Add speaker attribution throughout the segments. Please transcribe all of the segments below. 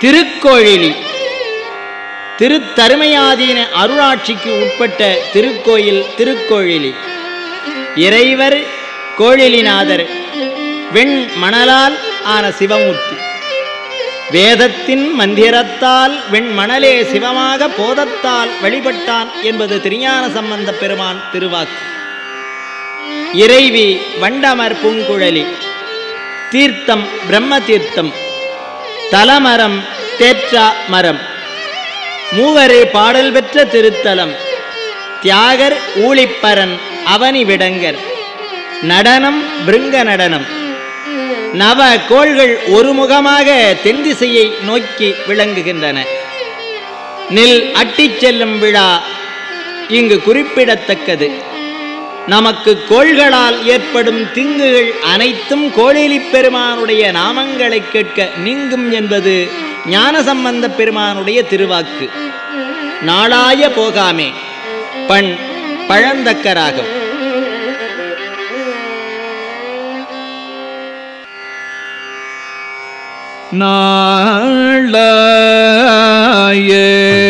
Speaker 1: திருக்கோழிலி திருத்தருமையாதீன அருளாட்சிக்கு உட்பட்ட திருக்கோயில் திருக்கோழிலி இறைவர் கோழிலிநாதர் வெண் மணலால் ஆன சிவமூர்த்தி. வேதத்தின் மந்திரத்தால் வெண்மணலே சிவமாக போதத்தால் வழிபட்டான் என்பது திருஞான சம்பந்த பெருமான் திருவாக்கு. இறைவி வண்டமர் பூங்குழலி. தீர்த்தம் பிரம்ம தீர்த்தம். தலமரம் தேற்றா மரம். மூவரே பாடல் பெற்ற திருத்தலம். தியாகர் ஊழிப்பரன் அவனி விடங்கர். நடனம் பிருங்க நடனம். நவ கோள்கள் ஒருமுகமாக தென்திசையை நோக்கி விளங்குகின்றன. நில் அட்டிச் செல்லும் விழா இங்கு குறிப்பிடத்தக்கது. நமக்கு கோள்களால் ஏற்படும் திங்குகள் அனைத்தும் கோழிலிப் பெருமானுடைய நாமங்களை கேட்க நீங்கும் என்பது ஞானசம்பந்த பெருமானுடைய திருவாக்கு. நாளாய போகாமே பண் பழந்தக்கராகும்.
Speaker 2: நாளாயே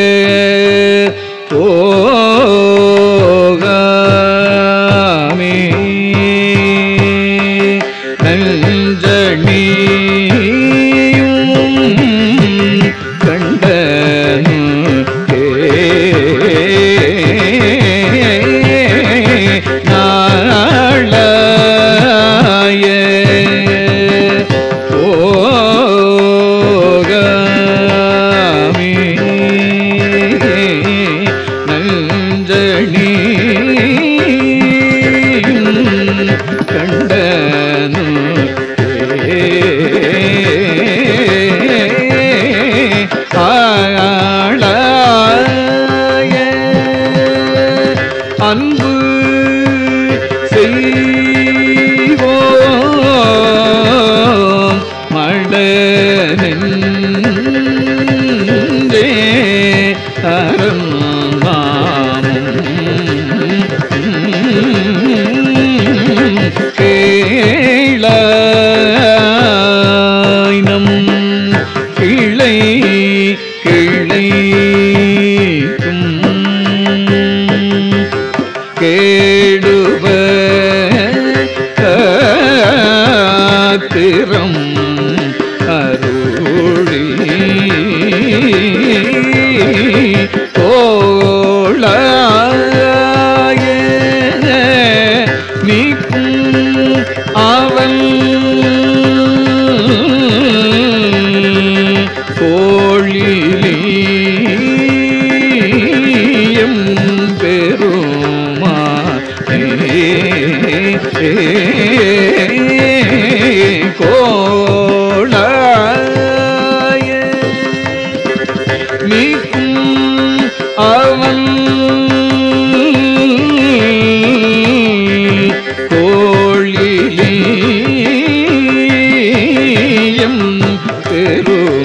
Speaker 2: நஞ்சணி கண்டனு ஆளாய அன்பு செய்வோம் மடனெஞ்சே அறம் கேளாயினம் கிளை கிளைக்கும் கேடுவ காத்திரம் கோளாய. நீக்கும் அவன் கோழிலியம் பெரும்